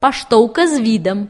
паштоўка з відам